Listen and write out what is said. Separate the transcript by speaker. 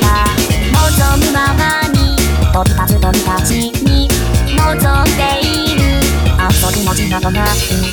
Speaker 1: が望むままに飛びちつ鳥たちに望んでいる遊び文字などなく